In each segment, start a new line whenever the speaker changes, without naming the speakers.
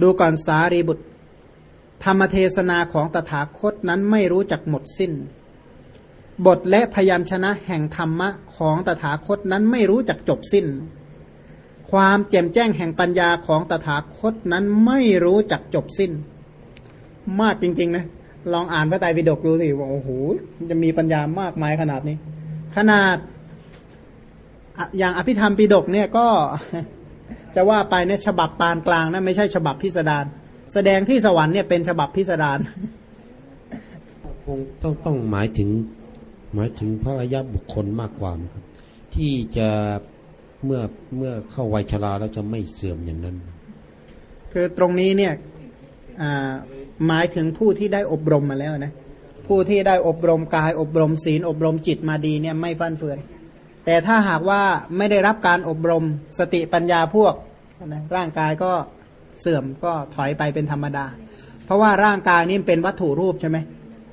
ดูก่อนสารีบุตร ธรรมเทศนาของตถาคตนั้นไม่รู้จักหมดสิ้น บทและพยัญชนะแห่งธรรมะของตถาคตนั้นไม่รู้จักจบสิ้น ความแจ่มแจ้งแห่งปัญญาของตถาคตนั้นไม่รู้จักจบสิ้น มากจริงๆนะลองอ่านพระไตรปิฎกดูสิว่าโอ้โหจะมีปัญญามากมายขนาดนี้ ขนาดอย่างอภิธรรมปิฎกเนี่ยก็ จะว่าไปเนี่ยฉบับปานกลางนะไม่ใช่ฉบับพิสดารแสดงที่สวรรค์เนี่ยเป็นฉบับพิสดาร
คงต้องต้องหมายถึงหมายถึงพระระยะบุคคลมากกว่าครับ ที่จะเมื่อเมื่อเข้าวัยชราแล้วจะไม่เสื่อมอย่างนั้น
คือตรงนี้เนี่ยหมายถึงผู้ที่ได้อบรมมาแล้วนะผู้ที่ได้อบรมกายอบรมศีลอบรมจิตมาดีเนี่ยไม่ฟั่นเฟือน แต่ถ้าหากว่าไม่ได้รับการอบรมสติปัญญาพวกนะร่างกายก็เสื่อมก็ถอยไปเป็นธรรมดา เพราะว่าร่างกายนี้เป็นวัตถุรูปใช่ไหม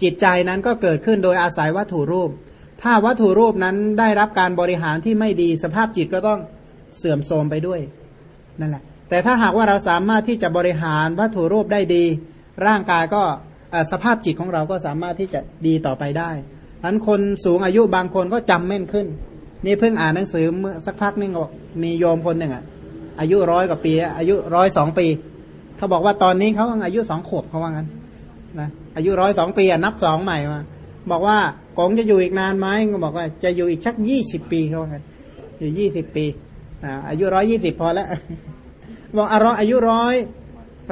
จิตใจนั้นก็เกิดขึ้นโดยอาศัยวัตถุรูป ถ้าวัตถุรูปนั้นได้รับการบริหารที่ไม่ดีสภาพจิตก็ต้องเสื่อมโทรมไปด้วยนั่นแหละ แต่ถ้าหากว่าเราสามารถที่จะบริหารวัตถุรูปได้ดี ร่างกายก็สภาพจิตของเราก็สามารถที่จะดีต่อไปได้ทั้นคนสูงอายุบางคนก็จำแม่นขึ้น นี่เพิ่งอ่านหนังสือเมื่อสักพักนึงบอกมีโยมคนหนึ่งอะ อายุร้อยกว่าปี อายุร้อยสองปี เขาบอกว่าตอนนี้เขาอายุสองขวบเขาว่างั้นนะอายุร้อยสองปีอะนับสองใหม่มาบอกว่ากงจะอยู่อีกนานไหมก็บอกว่าจะอยู่อีกชักยี่สิบปีเขาว่างั้นอยู่ยี่สิบปีอายุร้อยยี่สิบพอแล้วบอกอารออายุร้อย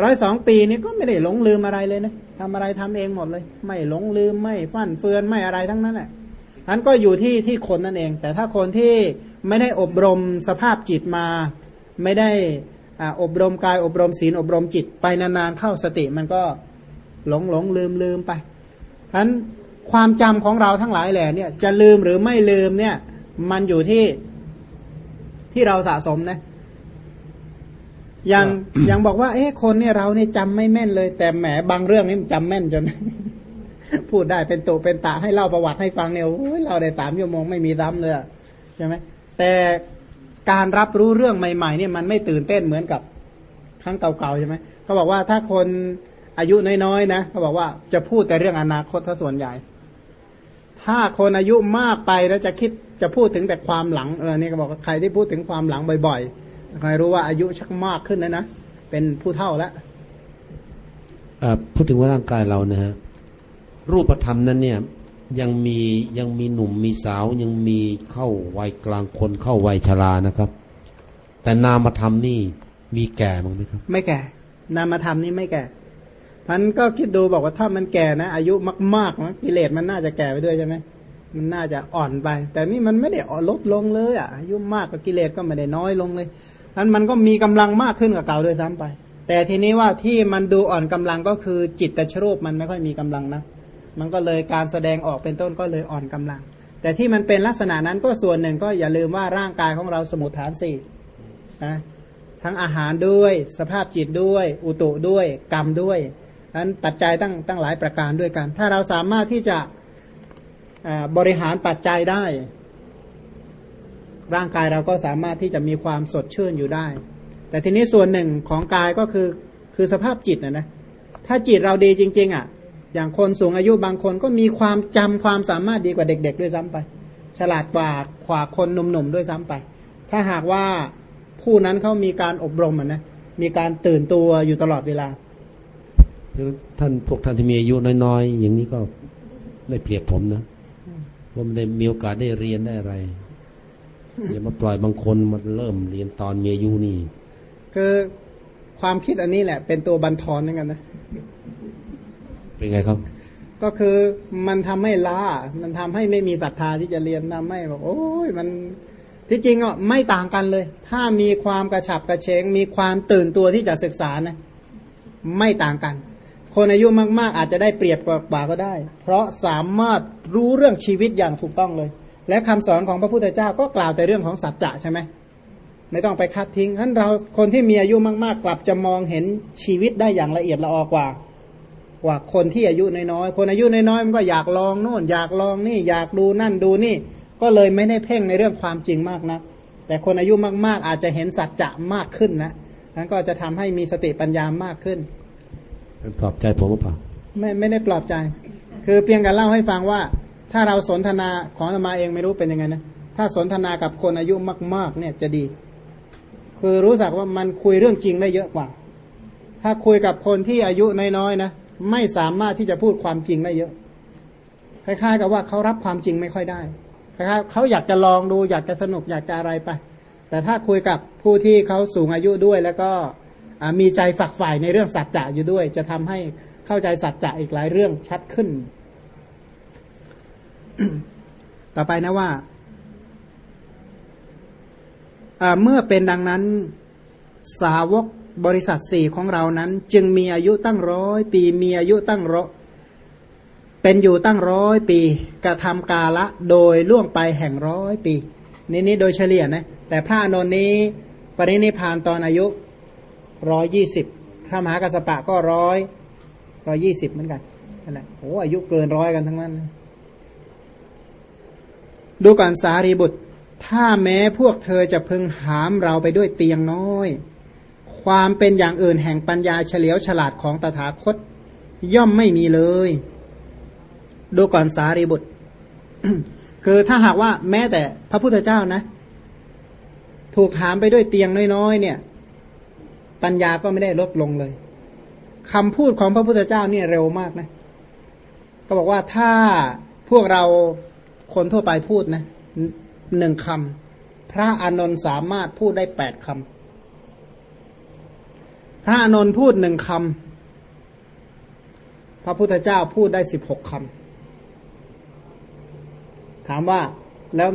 ร้อยสองปีนี้ก็ไม่ได้หลงลืมอะไรเลยนะทำอะไรทำเองหมดเลย ไม่หลงลืมไม่ฟั่นเฟือนไม่อะไรทั้งนั้นแหละ อันก็อยู่ที่ที่คนนั่นเอง แต่ถ้าคนที่ไม่ได้อบรมสภาพจิตมา ไม่ได้อบรมกายอบรมศีลอบรมจิตไปนานๆเข้าสติมันก็หลงหลงลืมลืมไปฉะนั้นความจำของเราทั้งหลายแหล่เนี่ยจะลืมหรือไม่ลืมเนี่ย มันอยู่ที่ที่เราสะสมนะอย่างอย่างบอกว่า เอ๊ะคนเนี่ยเราเนี่ยจำไม่แม่นเลย แต่แหมบางเรื่องนี่จำแม่นจน พูดได้เป็นตุเป็นตาให้เล่าประวัติให้ฟังเนี่ยเราได้สามชั่วโมงไม่มีซ้ำเลยใช่ไหมแต่การรับรู้เรื่องใหม่ๆเนี่ยมันไม่ตื่นเต้นเหมือนกับครั้งเก่าๆใช่ไหมเขาบอกว่าถ้าคนอายุน้อยๆนะเขาบอกว่าจะพูดแต่เรื่องอนาคตถ้าส่วนใหญ่ ถ้าคนอายุมากไปแล้วจะคิดจะพูดถึงแต่ความหลังเออนี่ก็บอกว่าใครที่พูดถึงความหลังบ่อยๆใครรู้ว่าอายุชักมากขึ้นแล้วนะเป็นผู้เท่าแล้ว
พูดถึงว่าร่างกายเรานะฮะ รูปธรรมนั้นเนี่ยยังมียังมีหนุ่มมีสาวยังมีเข้าวัยกลางคนเข้าวัยชรานะครับ แต่นามธรรมนี่มีแก่มั้งไหมครับ
ไม่แก่ นามธรรมนี่ไม่แก่พันก็คิดดูบอกว่าถ้ามันแก่นะ อายุมากๆนะกิเลสมันน่าจะแก่ไปด้วยใช่ไหมมันน่าจะอ่อนไป แต่นี่มันไม่ได้อ่อนลดลงเลยอะอายุมากกับกิเลสก็ไม่ได้น้อยลงเลยพันมันก็มีกำลังมากขึ้นกว่าเก่าด้วยซ้ำไป แต่ทีนี้ว่าที่มันดูอ่อนกำลังก็คือจิตตชรูปมันไม่ค่อยมีกำลังนะ มันก็เลยการแสดงออกเป็นต้นก็เลยอ่อนกำลัง แต่ที่มันเป็นลักษณะนั้นก็ส่วนหนึ่งก็อย่าลืมว่าร่างกายของเราสมุทฐานสี่นะทั้งอาหารด้วยสภาพจิตด้วย อุตุด้วย กรรมด้วยนั้นปัจจัยตั้งตั้งหลายประการด้วยกัน ถ้าเราสามารถที่จะบริหารปัจจัยได้ ร่างกายเราก็สามารถที่จะมีความสดชื่นอยู่ได้ แต่ทีนี้ส่วนหนึ่งของกายก็คือคือสภาพจิตนะนะถ้าจิตเราดีจริง ๆอะ อย่างคนสูงอายุบางคนก็มีความจำความสามารถดีกว่าเด็ก ๆ ด้วยซ้ำไป ฉลาดกว่าขวาคนหนุ่มๆด้วยซ้ำไป ถ้าหากว่าผู้นั้นเขามีการอบรมนะมีการตื่นตัวอยู่ตลอดเวลา
ท่านพวกท่านที่มีอายุน้อยๆอย่างนี้ก็ได้เปรียบผมนะผมได้มีโอกาสได้เรียนได้อะไรอย่ามาปล่อยบางคนมาเริ่มเรียนตอนมีอายุนี่
คือความคิดอันนี้แหละ เป็นตัวบันทอนเหมือนกันนะ
เป็นไงครับ
ก็คือมันทำให้ล้า มันทำให้ไม่มีศรัทธาที่จะเรียนทำให้บอกโอ้ยมันที่จริงอะไม่ต่างกันเลย ถ้ามีความกระฉับกระเฉง มีความตื่นตัวที่จะศึกษานะ ไม่ต่างกัน คนอายุมาก ๆ อาจจะได้เปรียบกว่าก็ได้ เพราะสามารถรู้เรื่องชีวิตอย่างถูกต้องเลย และคำสอนของพระพุทธเจ้าก็กล่าวแต่เรื่องของสัจจะใช่ไหมไม่ต้องไปคัดทิ้งฉะนั้นเราคนที่มีอายุมาก ๆ กลับจะมองเห็นชีวิตได้อย่างละเอียดละออกว่า ว่าคนที่อายุน้อยๆ คนอายุน้อยๆมันก็อยากลองโน่น อยากลองนี่อยากดูนั่นดูนี่ ก็เลยไม่ได้เพ่งในเรื่องความจริงมากนะแต่คนอายุมากๆ อาจจะเห็นสัจจะมากขึ้นนะนั้นก็จะทำให้มีสติปัญญามากขึ้น
ปลอบใจผมหรือเปล่า
ไม่ไม่ได้ปลอบใจ คือเพียงการเล่าให้ฟังว่า ถ้าเราสนทนาของอาตมาเองไม่รู้เป็นยังไงนะถ้าสนทนากับคนอายุมากๆ เนี่ยจะดี คือรู้สักว่ามันคุยเรื่องจริงได้เยอะกว่า ถ้าคุยกับคนที่อายุน้อยๆนะ ไม่สามารถที่จะพูดความจริงได้เยอะ คล้ายๆ กับว่าเขารับความจริงไม่ค่อยได้คล้ายๆเขาอยากจะลองดูอยากจะสนุกอยากจะอะไรไป แต่ถ้าคุยกับผู้ที่เขาสูงอายุด้วย แล้วก็มีใจฝักใฝ่ในเรื่องสัจจะอยู่ด้วย จะทำให้เข้าใจสัจจะอีกหลายเรื่องชัดขึ้น ต่อไปนะว่าเมื่อเป็นดังนั้นสาวก บริษัทสี่ของเรานั้น จึงมีอายุตั้งร้อยปีมีอายุตั้งร้อยเป็นอยู่ตั้งร้อยปีกระทำกาละโดยล่วงไปแห่งร้อยปี นี่นี่โดยเฉลี่ยนะแต่พระอนนท์นี้ปรินิพานตอนอายุร้อยยี่สิบพระมหากัสสปะก็ร้อยร้อยยี่สิบเหมือนกันนั่นแหละโอ้อายุเกินร้อยกันทั้งนั้นดูก่อนสารีบุตร ถ้าแม้พวกเธอจะพึงหามเราไปด้วยเตียงน้อย ความเป็นอย่างอื่นแห่งปัญญาเฉลียวฉลาดของตถาคต ย่อมไม่มีเลย ดูก่อนสารีบุตร คือถ้าหากว่าแม้แต่พระพุทธเจ้านะ ถูกหามไปด้วยเตียงน้อยๆเนี่ย ปัญญาก็ไม่ได้ลดลงเลยคำพูดของพระพุทธเจ้าเนี่ยเร็วมากนะ ก็บอกว่าถ้าพวกเราคนทั่วไปพูดนะหนึ่งคำพระอานนท์สามารถพูดได้แปดคำ พระอานนท์พูดหนึ่งคำ พระพุทธเจ้าพูดได้สิบหกคำ ถามว่าแล้ว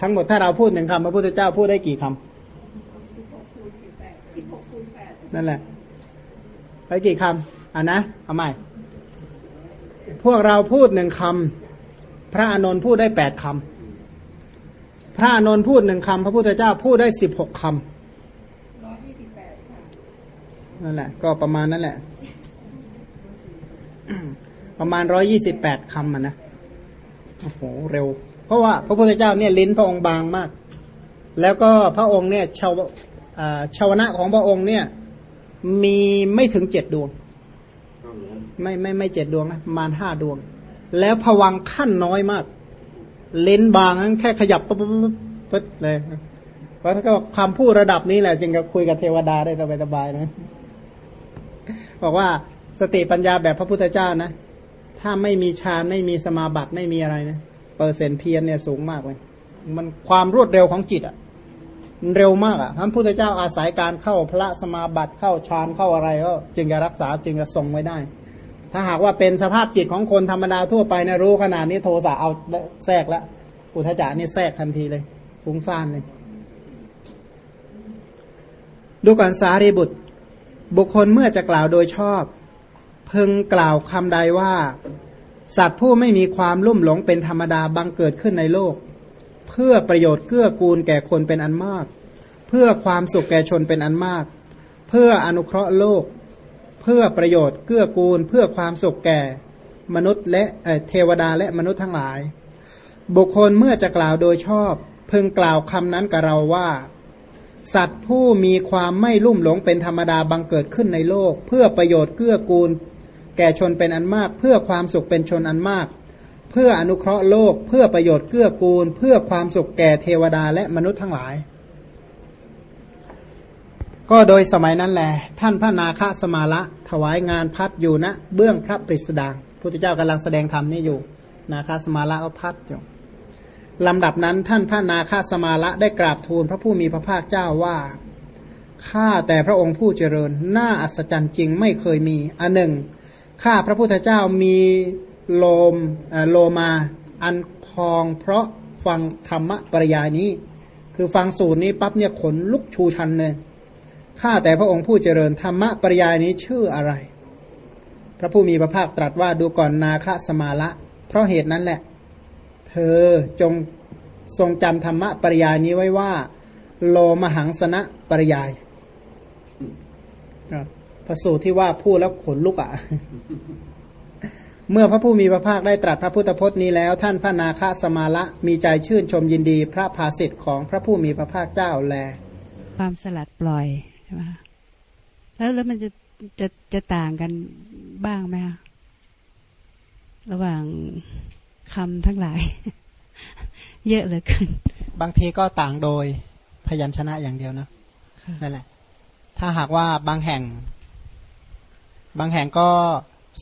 ทั้งหมดถ้าเราพูดหนึ่งคำพระพุทธเจ้าพูดได้กี่คำนั่นแหละไปกี่คำอะนะเอาใหม่ พวกเราพูดหนึ่งคำ พระอานนท์พูดได้แปดคำ พระอานนท์พูดหนึ่งคำ พระพุทธเจ้าพูดได้สิบหกคำ นั่นแหละ ก็ประมาณนั่นแหละ ประมาณร้อยี่สิบแปดคำอะนะโอ้โหเร็ว เพราะว่า พระพุทธเจ้าเนี่ยลิ้นพระองค์บางมาก แล้วก็พระองค์เนี่ยชาวชาวนะของพระองค์เนี่ย มีไม่ถึงเจ็ดดวง ไม่ไม่ไม่เจ็ดดวงนะประมาณห้าดวง แล้วผวังขั้นน้อยมาก เลนบางแค่ขยับปุ๊บปุ๊บปุ๊บเลยเพราะถ้าก็ความพูดระดับนี้แหละจึงจะคุยกับเทวดาได้สบายๆนะ บอกว่าสติปัญญาแบบพระพุทธเจ้านะ ถ้าไม่มีฌานไม่มีสมาบัติไม่มีอะไรนะเปอร์เซ็นต์เพียรเนี่ยสูงมากเลยมันความรวดเร็วของจิตอะ่ะเร็วมากอะพระพุทธเจ้าอาศัยการเข้าพระสมาบัติเข้าฌานเข้าอะไรก็จึงจะรักษาจึงจะทรงไว้ได้ ถ้าหากว่าเป็นสภาพจิตของคนธรรมดาทั่วไปนะรู้ขนาดนี้โทสะเอาแทรกแล้วอุทจานี่แทรกทันทีเลยฟุ้งซ่านเลยดูก่อนสารีบุตร บุคคลเมื่อจะกล่าวโดยชอบพึงกล่าวคำใดว่า สัตว์ผู้ไม่มีความลุ่มหลงเป็นธรรมดาบังเกิดขึ้นในโลก เพื่อประโยชน์เกื้อกูลแก่คนเป็นอันมาก เพื่อความสุขแก่ชนเป็นอันมาก เพื่ออนุเคราะห์โลก เพื่อประโยชน์เกื้อกูล เพื่อความสุขแก่ มนุษย์และเทวดาและมนุษย์ทั้งหลาย บุคคลเมื่อจะกล่าวโดยชอบพึงกล่าวคำนั้นกับเราว่า สัตว์ผู้มีความไม่ลุ่มหลงเป็นธรรมดาบังเกิดขึ้นในโลก เพื่อประโยชน์เกื้อกูล แก่ชนเป็นอันมาก เพื่อความสุขเป็นชนอันมาก เพื่ออนุเคราะห์โลก เพื่อประโยชน์เกื้อกูล เพื่อความสุขแก่เทวดาและมนุษย์ทั้งหลาย ก็โดยสมัยนั้นแหละท่านพระนาคสมาละถวายงานพัดอยู่ณนะเบื้องพระปริสดางพุทธเจ้ากำลังแสดงธรรมนี่อยู่ นาคสมาละก็พัดอยู่ ลำดับนั้นท่านพระนาคสมาละได้กราบทูลพระผู้มีพระภาคเจ้าว่าข้าแต่พระองค์ผู้เจริญน่าอัศจรรย์จริงไม่เคยมีอันหนึ่งข้าพระพุทธเจ้ามีโลมโลมาอันพองเพราะฟังธรรมะปริยายนี้ คือฟังสูตรนี้ปั๊บเนี่ยขนลุกชูชันเลยข้าแต่พระองค์ผู้เจริญธรรมะปริยายนี้ชื่ออะไร พระผู้มีพระภาคตรัสว่าดูก่อนนาคสมาละ เพราะเหตุนั้นแหละ เธอจงทรงจำธรรมะปริยายนี้ไว้ว่า โลมหังสนะปริยายพระสูตรที่ว่าพูดแล้วขนลุกอะ เมื่อพระผู้มีพระภาคได้ตรัสพระพุทธพจน์นี้แล้ว ท่านพระนาคสมาละมีใจชื่นชมยินดี พระภาสิทธิ์ของพระผู้มีพระภาคเจ้าแล
ความสลัดปล่อยใช่ไหมแล้วแล้วมันจะจะจะต่างกันบ้างไหมคะระหว่าง คำทั้งหลาย เยอะเหลือเกิน
บางทีก็ต่างโดยพยัญชนะอย่างเดียวนะ
ค่ะ
นั่นแหละ ถ้าหากว่าบางแห่ง บางแห่งก็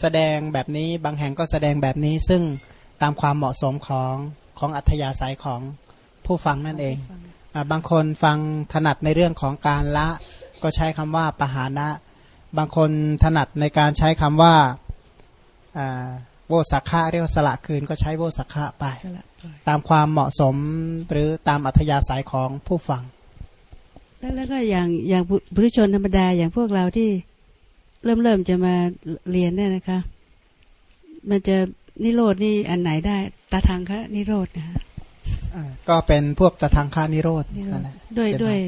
แสดงแบบนี้ บางแห่งก็แสดงแบบนี้ซึ่งตามความเหมาะสมของของอัธยาศัยของผู้ฟังนั่นเองอ่าบางคนฟังถนัดในเรื่องของการละ ก็ใช้คำว่าปหานะ บางคนถนัดในการใช้คำว่าอ่า โวสักขะเรียกว่าสละคืนก็ใช้โวสักขะไป
สละปล่อย
ตามความเหมาะสมหรือตามอัธยาศัยของผู้ฟัง
แล้วแล้วก็อย่างอย่างบุบุรุชนธรรมดาอย่างพวกเราที่เริ่มเริ่มจะมาเรียนเนี่ยนะคะ มันจะนิโรดนี่อันไหนได้ตาทางคะนิโรธนะคะ
อ่าก็เป็นพวกตะทางคานิโรธ
นิโร
นั่
ธ
นแหละ
ด้วย
เจ็
ด้วย
บ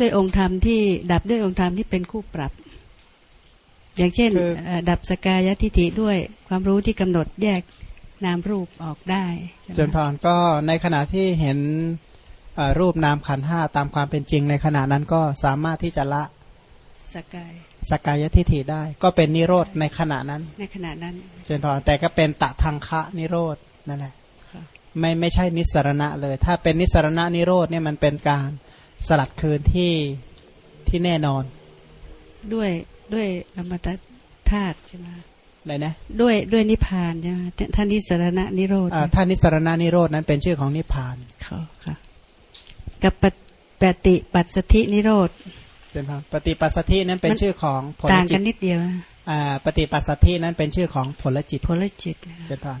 ด้วยองค์ธรรมที่ดับด้วยองค์ธรรมที่เป็นคู่ปรับ อย่างเช่นเอ่อดับสกายทิฏฐิด้วยความรู้ที่กำหนดแยกนามรูปออกได้ใช่ไหม
จนพรก็ในขณะที่เห็นเอ่อรูปนามขันธ์ห้าตามความเป็นจริงในขณะนั้นก็สามารถที่จะละ
สกาย
สกายทิฏฐิได้ ก็เป็นนิโรธในขณะนั้น
ในขณะนั้น
เจนพรแต่ก็เป็นตะทางคะนิโรธนั่นแหละ
ค่ะ
ไม่ไม่ใช่นิสรณะเลย ถ้าเป็นนิสรณะนิโรธเนี่ยมันเป็นการสลัดคืนที่ที่แน่นอน
ด้วย ด้วยอมตะธาตุใช่ไหม
เลยนะ
ด้วยด้วยนิพพานใช่ไหมท่านนิสรณะนิโรธ
อ่าถ้านิสรณะนิโรธนั้นเป็นชื่อของนิพพาน
เขาค่ะ กับปฏิปฏิปัสสธินิโรธ
เจนพรปฏิปัสสธินั้นเป็น
มัน
ชื่อของผล
ต่าง
จิ
กั
ต
นนิดเดียว
อ่าปฏิปัสสัทธินั้นเป็นชื่อของผลจิต
ผลจิตนะ
เจ
คะ
นพาน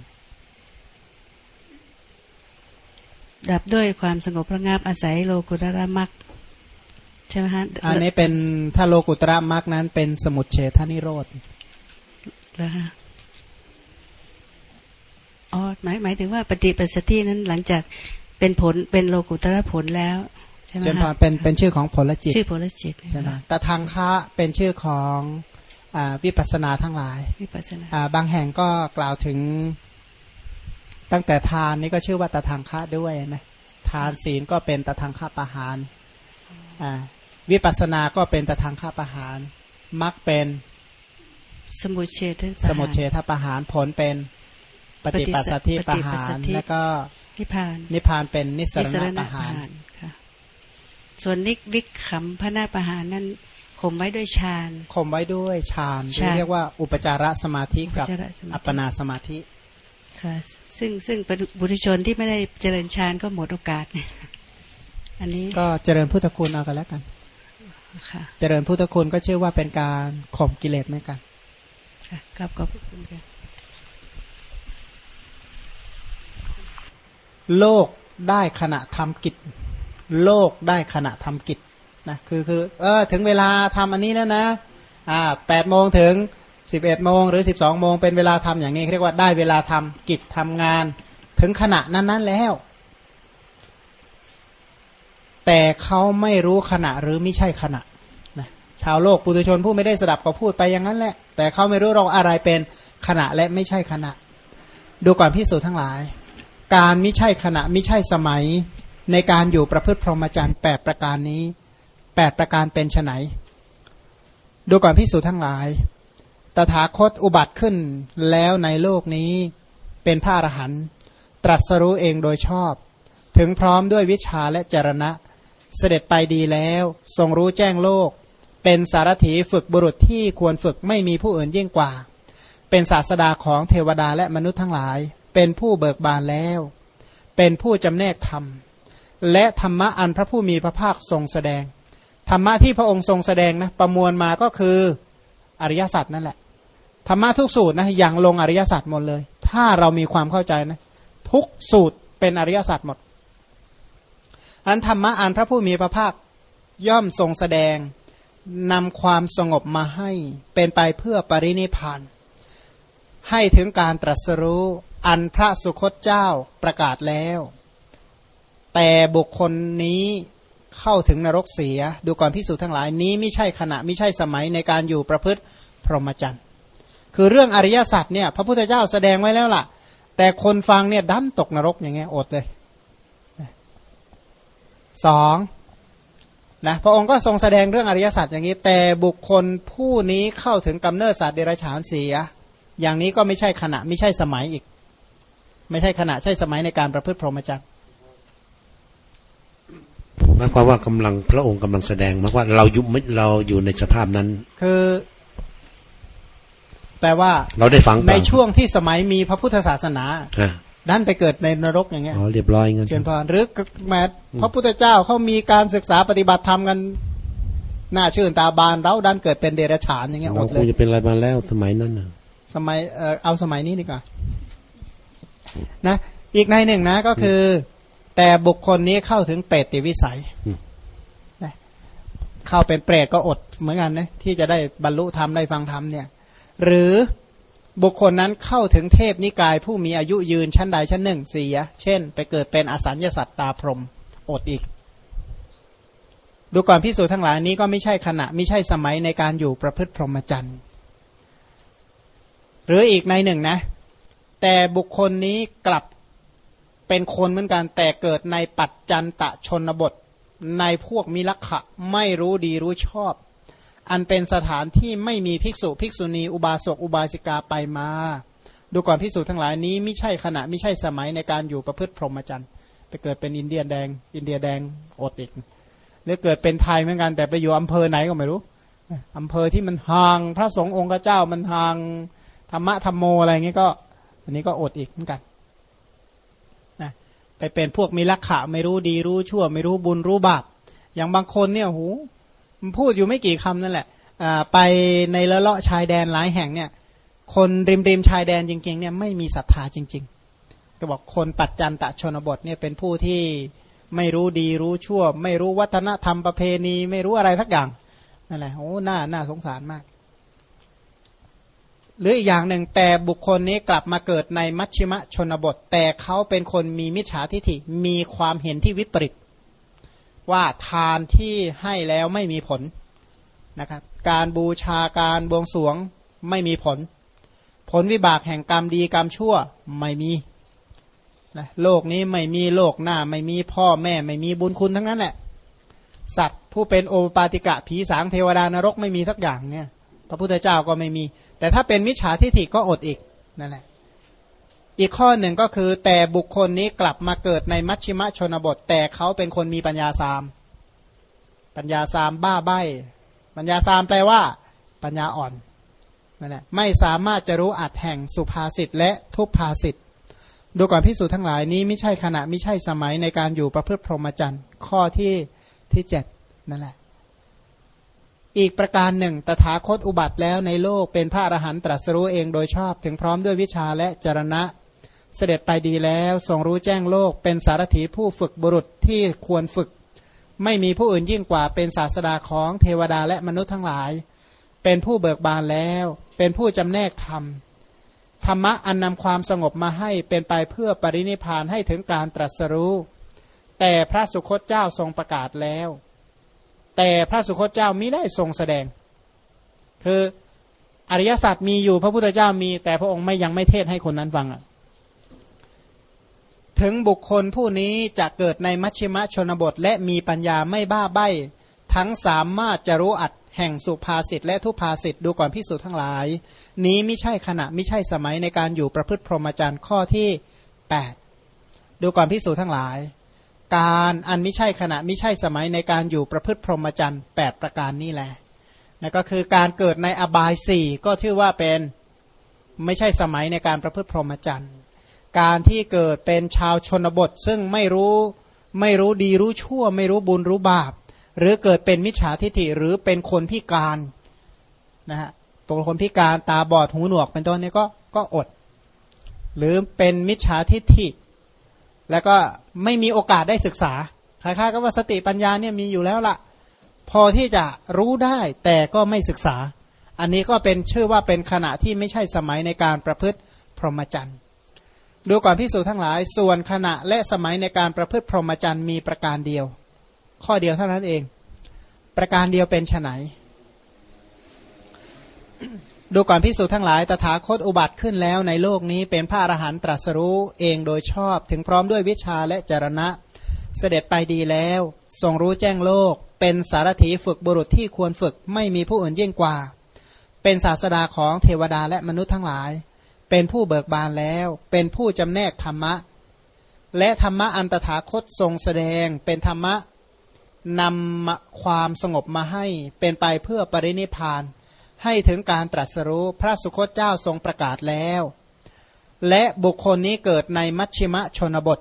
ดับด้วยความสงบระงับอาศัยโลกุตระมัก ใช่ไหมฮะ
อันนี้เป็นถ้าโลกุตระมรรคนั้น เป็นสมุทเฉทนิโรธ
แล้วฮะอ๋อหมายหมายถึงว่าปฏิปัสสธินั้นหลังจากเป็นผลเป็นโลกุตระผลแล้วใช่ไหม
เจนพา
ฮะ
นเป็นเป็นชื่อของผลจิต
ชื่อผลจิต
ใช่ไหมแต่ทางคะเป็นชื่อของอ่าวิปัสสนาทั้งหลาย
วิปัสสนา
อ่าบางแห่งก็กล่าวถึงตั้งแต่ทานนี่ก็ชื่อว่าตะทางคะด้วยนะทานศีลก็เป็นตะทางคะประหารอ่า วิปัสสนาก็เป็นตะทางคะประหารมรรคเป็น
สมุทเฉท
สมุทเฉทประหารผลเป็นปฏิปัสสัทธิประหารแล้วก็
นิพพาน
นิพพานเป็นนิส
นิ
ร
ส
ณ
รณ
ประหาร
ค่ะส่วนนิวิกขำพระนาประหารนั้นข่มไว้ด้วยฌาน
ข่มไว้ด้วยฌานหรือ
ฌาน
เรียกว่าอุปจารสมาธิกับ
อุปจารสมาธิ
อัปปนาสมาธิ
ค่ะซึ่งซึ่งบุรุชนที่ไม่ได้เจริญฌานก็หมดโอกาสอันนี้
ก็เจริญพุทธคุณเอากันแล้วกัน
ค่ะ
เจริญพุทธคุณก็ชื่อว่าเป็นการข่มกิเลสเหมือนกัน
ค่ะครับขอบคุณค่ะ
โลกได้ขณะทำกิจ โลกได้ขณะทำกิจนะคือคือเออถึงเวลาทำอันนี้แล้วนะอ่าแปดโมงถึงสิบเอ็ดโมงหรือสิบสองโมงเป็นเวลาทำอย่างนี้เรียกว่าได้เวลาทำกิจทำงาน ถึงขณะนั้น ๆ แล้ว แต่เขาไม่รู้ขณะหรือไม่ใช่ขณะนะชาวโลกปุถุชนผู้ไม่ได้สดับก็พูดไปอย่างนั้นแหละ แต่เขาไม่รู้หรอกอะไรเป็นขณะและไม่ใช่ขณะ ดูก่อนพิสูจน์ทั้งหลาย การไม่ใช่ขณะไม่ใช่สมัย ในการอยู่ประพฤติพรหมจรรย์แปดประการนี้แปดประการเป็นไนดูก่อนพิสูจน์ทั้งหลาย ตถาคตอุบัติขึ้นแล้วในโลกนี้เป็นพระอรหันต์ตรัสรู้เองโดยชอบ ถึงพร้อมด้วยวิชาและจรณะ เสด็จไปดีแล้ว ทรงรู้แจ้งโลก เป็นสารถีฝึกบุรุษที่ควรฝึกไม่มีผู้อื่นยิ่งกว่า เป็นศาสดาของเทวดาและมนุษย์ทั้งหลาย เป็นผู้เบิกบานแล้ว เป็นผู้จำแนกธรรม และธรรมะอันพระผู้มีพระภาคทรงแสดง ธรรมะที่พระองค์ทรงแสดงนะประมวลมาก็คืออริยสัจนั่นแหละธรรมะทุกสูตรนะอย่างลงอริยสัจหมดเลย ถ้าเรามีความเข้าใจนะ ทุกสูตรเป็นอริยสัจหมด อันธรรมะอันพระผู้มีพระภาคย่อมทรงแสดงนำความสงบมาให้เป็นไปเพื่อปรินิพาน ให้ถึงการตรัสรู้อันพระสุคตเจ้าประกาศแล้ว แต่บุคคลนี้เข้าถึงนรกเสีย ดูก่อนพิสูจน์ทั้งหลายนี้ไม่ใช่ขณะไม่ใช่สมัยในการอยู่ประพฤติพรหมจรรย์คือเรื่องอริยสัจเนี่ยพระพุทธเจ้าแสดงไว้แล้วล่ะ แต่คนฟังเนี่ยดันตกนรกอย่างเงี้ยอดเลย สองนะพระองค์ก็ทรงแสดงเรื่องอริยสัจอย่างนี้ แต่บุคคลผู้นี้เข้าถึงกำเนิดสัตว์เดรัจฉานเสีย อย่างนี้ก็ไม่ใช่ขณะไม่ใช่สมัยอีก ไม่ใช่ขณะใช่สมัยในการประพฤติพรหมจรรย์
หมายความว่ากำลังพระองค์กำลังแสดงหมายว่าเราอยู่เราอยู่ในสภาพนั้น
คือ แปลว่า
เราได้ฟัง
ใน
ก่อน
ช่วงที่สมัยมีพระพุทธศาสนา
อะ
ด้านไปเกิดในนรกอย่างเงี้ย
อ๋อเรียบร้อยงั้น
เชิญพรหรือแม้พระพุทธเจ้าเขามีการศึกษาปฏิบัติธรรมกันน่าชื่นตาบานเราด้านเกิดเป็นเดรัจฉานอย่างเงี้ยหม
เรา
ด
ค
เล
ง
ย
จะเป็นอะไรมาแล้วสมัยนั้นน่ะ
สมัยเอ่อเอาสมัยนี้ดีกว่านะ อีกในหนึ่งนะก็คือ แต่บุคคลนี้เข้าถึงเปรตติวิสัยนะเข้าเป็นเปรตก็อดเหมือนกันนะที่จะได้บรรลุธรรมได้ฟังธรรมเนี่ย หรือ บุคคลนั้นเข้าถึงเทพนิกายผู้มีอายุยืนชั้นใดชั้นหนึ่งเสีย เช่น ไปเกิดเป็นอสัญญสัตตาพรมอดอีก ดูก่อนพิสูจน์ทั้งหลายนี้ก็ไม่ใช่ขณะไม่ใช่สมัยในการอยู่ประพฤติพรหมจรรย์หรืออีกในหนึ่งนะ แต่บุคคลนี้กลับเป็นคนเหมือนกันแต่เกิดในปัจจันตะชนบท ในพวกมิลักขะไม่รู้ดีรู้ชอบ อันเป็นสถานที่ไม่มีภิกษุภิกษุณี อุบาสกอุบาสิกาไปมา ดูก่อนภิกษุทั้งหลายนี้ไม่ใช่ขณะไม่ใช่สมัยในการอยู่ประพฤติพรหมจรรย์ไปเกิดเป็นอินเดียแดง อินเดียแดงอดอีกหรือเกิดเป็นไทยเหมือนกันแต่ไปอยู่อำเภอไหนก็ไม่รู้อำเภอที่มันห่างพระสงฆ์องค์เจ้ามันห่างธรรมะธรรมโมอะไรอย่างนี้ก็ อันนี้ก็อดอีกเหมือนกันนะไปเป็นพวกมีลักขะไม่รู้ดีรู้ชั่ว ไม่รู้บุญรู้บาปอย่างบางคนเนี่ยโหมัน พูดอยู่ไม่กี่คำนั่นแหละอ่าไปในละเลาะชายแดนหลายแห่งเนี่ย คนริมริมชายแดนจริงๆเนี่ยไม่มีศรัทธาจริงๆก็บอกคนปัจจันตะชนบทเนี่ยเป็นผู้ที่ไม่รู้ดีรู้ชั่ว ไม่รู้วัฒนธรรมประเพณี ไม่รู้อะไรทักอย่างนั่นแหละโอ้หน้าหน้าสงสารมาก หรืออีกอย่างหนึ่งแต่บุคคลนี้กลับมาเกิดในมัชชิมะชนบท แต่เขาเป็นคนมีมิจฉาทิฐิมีความเห็นที่วิปริต ว่าทานที่ให้แล้วไม่มีผลนะครับ การบูชาการบวงสรวงไม่มีผล ผลวิบากแห่งกรรมดีกรรมชั่วไม่มีนะโลกนี้ไม่มีโลกหน้า ไม่มีพ่อแม่ไม่มีบุญคุณทั้งนั้นแหละ สัตว์ผู้เป็นโอปาติกะผีสางเทวดานรกไม่มีสักอย่างเนี่ย พระพุทธเจ้าก็ไม่มี แต่ถ้าเป็นมิจฉาทิฐิก็อดอีกนั่นแหละ อีกข้อหนึ่งก็คือแต่บุคคลนี้กลับมาเกิดในมัชชิมชนบท แต่เขาเป็นคนมีปัญญาสาม ปัญญาสามบ้าใบปัญญาสามแปลว่า ปัญญาอ่อนนั่นแหละไม่สามารถจะรู้อัดแห่งสุภาษิตและทุพภาษิตดูก่อนพิสูจทั้งหลายนี้ไม่ใช่ขณะไม่ใช่สมัยในการอยู่ประพฤติพรหมจรรย์ ข้อที่ที่เจ็ดนั่นแหละ อีกประการหนึ่ง ตถาคตอุบัติแล้วในโลกเป็นพระอรหันตรัสรู้เองโดยชอบถึงพร้อมด้วยวิชาและจรณะ เสด็จไปดีแล้วทรงรู้แจ้งโลก เป็นสารถีผู้ฝึกบุรุษที่ควรฝึก ไม่มีผู้อื่นยิ่งกว่าเป็นศาสดาของเทวดาและมนุษย์ทั้งหลาย เป็นผู้เบิกบานแล้ว เป็นผู้จำแนกธรรมธรรมะอันนำความสงบมาให้เป็นไปเพื่อปรินิพานให้ถึงการตรัสรู้ แต่พระสุคตเจ้าทรงประกาศแล้ว แต่พระสุคตเจ้ามิได้ทรงแสดง คืออริยสัจมีอยู่พระพุทธเจ้ามี แต่พระองค์ไม่ยังไม่เทศให้คนนั้นฟังอะ ถึงบุคคลผู้นี้จะเกิดในมัชชิมชนบท และมีปัญญาไม่บ้าใบ้ ทั้งสามารถจะรู้อัดแห่งสุภาษิตและทุพาษิตดูก่อนพิสูจน์ทั้งหลาย นี้ไม่ใช่ขณะไม่ใช่สมัยในการอยู่ประพฤติพรหมจรรย์ข้อที่ 8 ดูก่อนพิสูจน์ทั้งหลาย การอันไม่ใช่ขณะไม่ใช่สมัยในการอยู่ประพฤติพรหมจรรย์8ประการนี้แหละนั่นก็คือการเกิดในอบายสี่ก็ถือว่าเป็นไม่ใช่สมัยในการประพฤติพรหมจรรย์ การที่เกิดเป็นชาวชนบท ซึ่งไม่รู้ไม่รู้ดีรู้ชั่ว ไม่รู้บุญรู้บาป หรือเกิดเป็นมิจฉาทิฏฐิหรือเป็นคนพิการนะฮะตัวคนพิการตาบอดหูหนวกเป็นต้นนี้ก็ก็อด หรือเป็นมิจฉาทิฏฐิ แล้วก็ไม่มีโอกาสได้ศึกษาคล้ายๆกับว่าสติปัญญาเนี่ยมีอยู่แล้วละพอที่จะรู้ได้แต่ก็ไม่ศึกษา อันนี้ก็เป็นชื่อว่าเป็นขณะที่ไม่ใช่สมัยในการประพฤติพรหมจรรย์ ดูก่อนพิสูจน์ทั้งหลาย ส่วนขณะและสมัยในการประพฤติพรหมจรรย์มีประการเดียว ข้อเดียวเท่านั้นเอง ประการเดียวเป็นไนดูก่อนพิสูจน์ทั้งหลายตถาคตอุบัติขึ้นแล้วในโลกนี้เป็นพระอรหันตรัสรู้เองโดยชอบถึงพร้อมด้วยวิชาและจรณะ เสด็จไปดีแล้ว ทรงรู้แจ้งโลก เป็นสารถีฝึกบุรุษที่ควรฝึกไม่มีผู้อื่นยิ่งกว่า เป็นศาสดาของเทวดาและมนุษย์ทั้งหลาย เป็นผู้เบิกบานแล้ว เป็นผู้จำแนกธรรมะ และธรรมะอันตถาคตทรงแสดง เป็นธรรมะนำความสงบมาให้ เป็นไปเพื่อปรินิพาน ให้ถึงการตรัสรู้พระสุคตเจ้าทรงประกาศแล้ว และบุคคลนี้เกิดในมัชชิมชนบท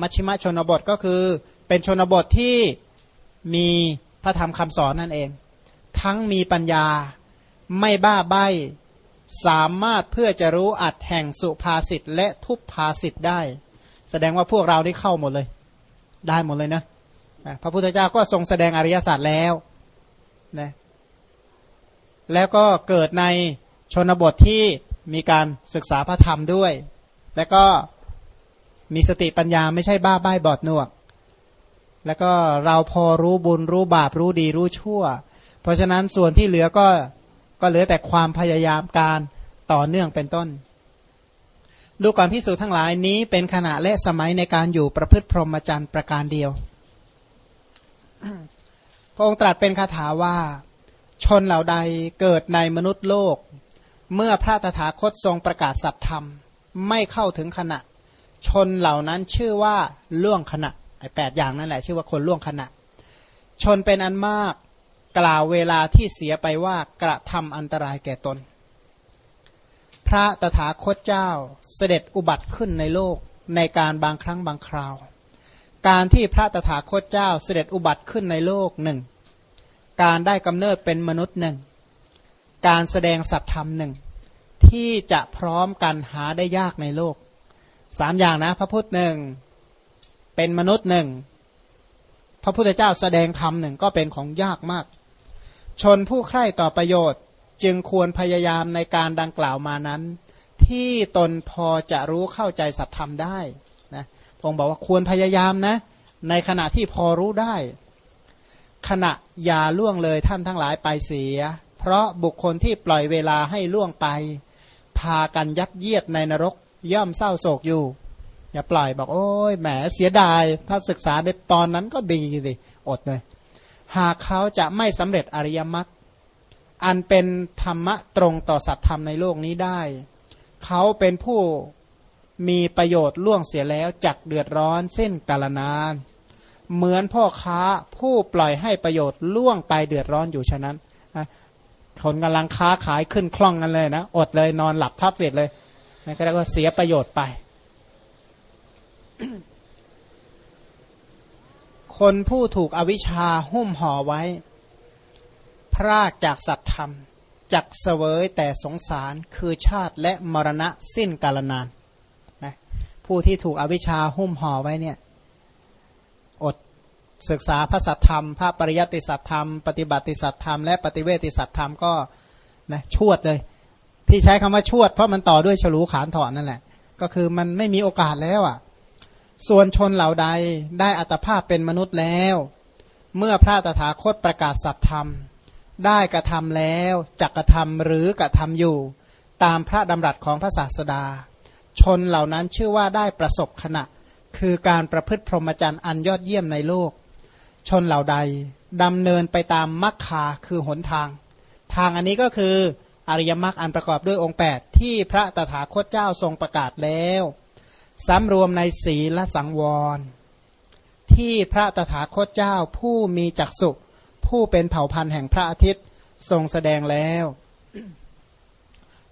มัชชิมชนบทก็คือ เป็นชนบทที่มีพระธรรมคำสอนนั่นเอง ทั้งมีปัญญาไม่บ้าใบา สามารถเพื่อจะรู้อัดแห่งสุภาษิตและทุพภาษิตได้ แสดงว่าพวกเราได้เข้าหมดเลย ได้หมดเลยนะพระพุทธเจ้าก็ทรงแสดงอริยศาสัจแล้วนะแล้วก็เกิดในชนบทที่มีการศึกษาพระธรรมด้วย แล้วก็มีสติปัญญาไม่ใช่บ้าใบ้บอดหนวก แล้วก็เราพอรู้บุญรู้บาปรู้ดีรู้ชั่ว เพราะฉะนั้นส่วนที่เหลือก็ ก็เหลือแต่ความพยายามการต่อเนื่องเป็นต้น ดูก่อนพิสูจน์ทั้งหลายนี้เป็นขณะและสมัยในการอยู่ประพฤติพรหมจรรย์ประการเดียว พระองค์ตรัสเป็นคาถาว่า ชนเหล่าใดเกิดในมนุษย์โลก เมื่อพระตถาคตทรงประกาศสัตธรรม ไม่เข้าถึงขณะ ชนเหล่านั้นชื่อว่าล่วงขณะไอ้แปดอย่างนั่นแหละ ชื่อว่าคนล่วงขณะ ชนเป็นอันมาก กล่าวเวลาที่เสียไปว่ากระทำอันตรายแก่ตน พระตถาคตเจ้าเสด็จอุบัติขึ้นในโลกในการบางครั้งบางคราว การที่พระตถาคตเจ้าเสด็จอุบัติขึ้นในโลกหนึ่ง การได้กำเนิดเป็นมนุษย์หนึ่ง การแสดงสัตธรรมหนึ่ง ที่จะพร้อมกันหาได้ยากในโลกสามอย่างนะ พระพุทธหนึ่งเป็นมนุษย์หนึ่งพระพุทธเจ้าแสดงธรรมหนึ่งก็เป็นของยากมาก ชนผู้ใคร่ต่อประโยชน์ จึงควรพยายามในการดังกล่าวมานั้น ที่ตนพอจะรู้เข้าใจสัตธรรมได้นะพงบอกว่าควรพยายามนะ ในขณะที่พอรู้ได้ ขณะอย่าล่วงเลยท่านทั้งหลายไปเสีย เพราะบุคคลที่ปล่อยเวลาให้ล่วงไป พากันยัดเยียดในนรกย่อมเศร้าโศกอยู่ อย่าปล่อยบอกโอ้ยแหมเสียดาย ถ้าศึกษาในตอนนั้นก็ดีสิอดเลย หากเขาจะไม่สำเร็จอริยมรรคอันเป็นธรรมะตรงต่อสัตธรรมในโลกนี้ได้ เขาเป็นผู้มีประโยชน์ล่วงเสียแล้วจักเดือดร้อนเส้นกาลนาน เหมือนพ่อค้าผู้ปล่อยให้ประโยชน์ล่วงไปเดือดร้อนอยู่ฉะนั้นคนกำลังค้าขายขึ้นคล่องกันเลยนะอดเลยนอนหลับทับเสร็จเลยนั่นก็เรียกว่าเสียประโยชน์ไป คนผู้ถูกอวิชชาหุ้มห่อไว้ พรากจากสัตธรรมจักเสวยแต่สงสารคือชาติและมรณะสิ้นกาลนานนะผู้ที่ถูกอวิชชาหุ้มห่อไว้เนี่ยอดศึกษาพระสัทธรรม พระปริยัติสัทธรรม ปฏิบัติสัทธรรม และปฏิเวติสัทธรรมก็นะชวดเลย ที่ใช้คำว่าชวด เพราะมันต่อด้วยฉลูขานถอนนั่นแหละ ก็คือมันไม่มีโอกาสแล้วอะ่ะ ส่วนชนเหล่าใดได้อัตภาพเป็นมนุษย์แล้ว เมื่อพระตถาคตประกาศสัตธรรม ได้กระทำแล้วจักกระทำหรือกระทำอยู่ ตามพระดำรัสของพระศาสดา ชนเหล่านั้นชื่อว่าได้ประสบขณะ คือการประพฤติพรหมจรรย์อันยอดเยี่ยมในโลก ชนเหล่าใดดำเนินไปตามมรรคาคือหนทาง ทางอันนี้ก็คืออริยมรรคอันประกอบด้วยองค์ 8 ที่พระตถาคตเจ้าทรงประกาศแล้ว สำรวมในศีลและสังวร ที่พระตถาคตเจ้าผู้มีจักสุผู้เป็นเผ่าพันธุ์แห่งพระอาทิตย์ทรงแสดงแล้ว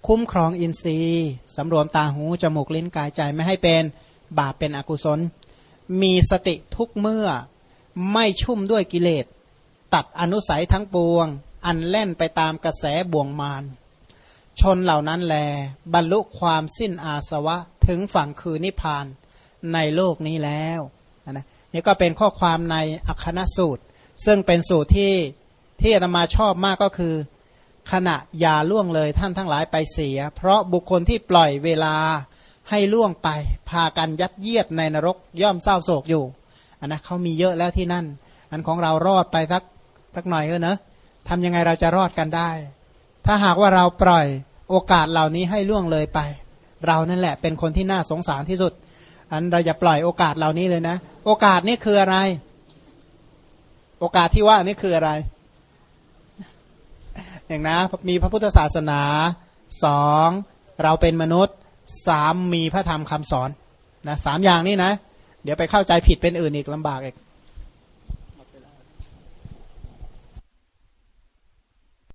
คุ้มครองอินทรีย์สำรวมตาหูจมูกลิ้นกายใจไม่ให้เป็นบาปเป็นอกุศล มีสติทุกเมื่อไม่ชุ่มด้วยกิเลส ตัดอนุสัยทั้งปวง อันเล่นไปตามกระแสบ่วงมาร ชนเหล่านั้นแล บรรลุความสิ้นอาสวะถึงฝั่งคือนิพพานในโลกนี้แล้วนะนี่ก็เป็นข้อความในอัคคณสูตร ซึ่งเป็นสูตรที่ที่อาตมาชอบมากก็คือ ขณะอย่าล่วงเลยท่านทั้งหลายไปเสีย เพราะบุคคลที่ปล่อยเวลาให้ล่วงไป พากันยัดเยียดในนรกย่อมเศร้าโศกอยู่อันนะเขามีเยอะแล้วที่นั่น อันของเรารอดไปสักสักหน่อยเออเนะทำยังไงเราจะรอดกันได้ ถ้าหากว่าเราปล่อยโอกาสเหล่านี้ให้ล่วงเลยไป เรานั่นแหละเป็นคนที่น่าสงสารที่สุด อันเราอย่าปล่อยโอกาสเหล่านี้เลยนะ โอกาสนี้คืออะไรโโอกาสที่ว่านี่คืออะไร อย่างนะ มีพระพุทธศาสนาสองเราเป็นมนุษย์สามมีพระธรรมคำสอนนะสามอย่างนี้นะ เดี๋ยวไปเข้าใจผิดเป็นอื่นอีกลำบากอีก